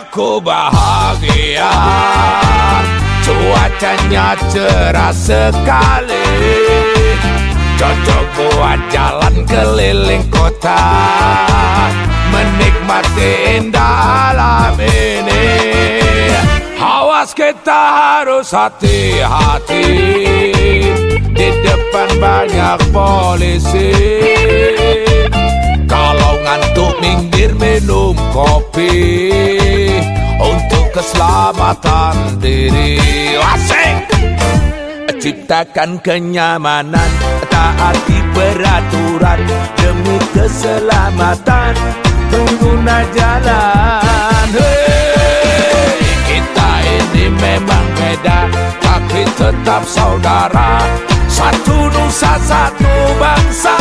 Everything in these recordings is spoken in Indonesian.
aku bahagia. Cuacanya cerah sekali. Cocok buat jalan keliling kota. Menikmati indah alam ini. Awas kita harus hati-hati. Di depan banyak polisi. Kalau ngantuk minggir minum kopi keselamatan diri. Asik! Ciptakan kenyamanan Taati peraturan. Demi keselamatan Pengguna jalan. Hei, Kita ini memang beda Tapi tetap saudara. Satu nusa satu bangsa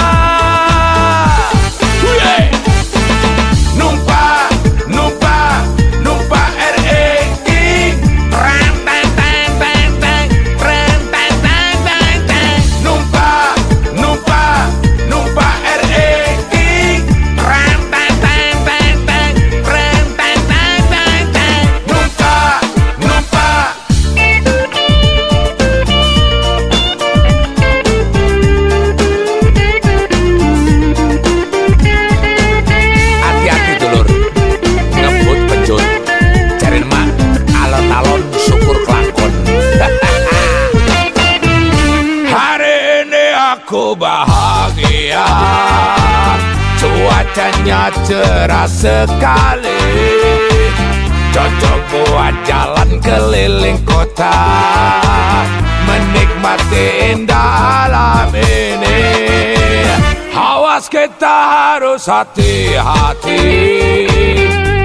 aku bahagia. Cuacanya cerah sekali. Cocok buat jalan keliling kota. Menikmati indah alam ini. Awas kita harus hati-hati.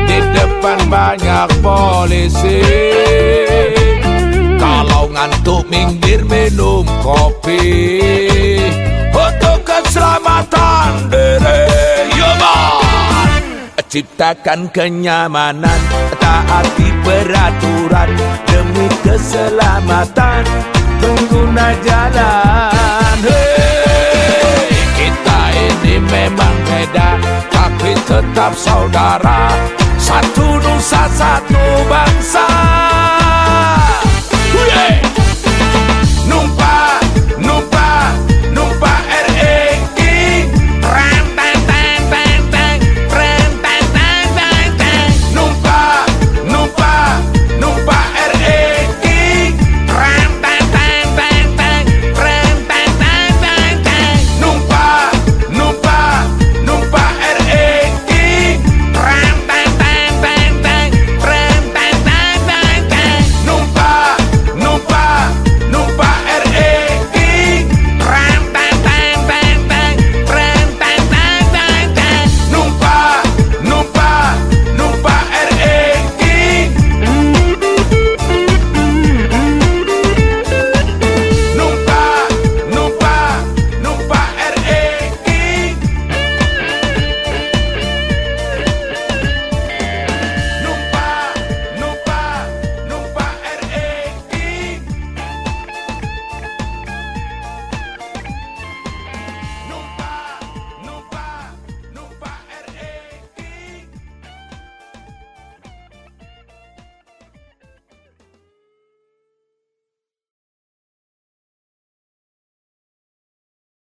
Di depan banyak polisi. Kalau ngantuk minggir minum kopi Ciptakan kenyamanan Taati peraturan Demi keselamatan. Pengguna jalan Hei, Kita ini memang beda Tapi tetap saudara. Satu nusa satu bangsa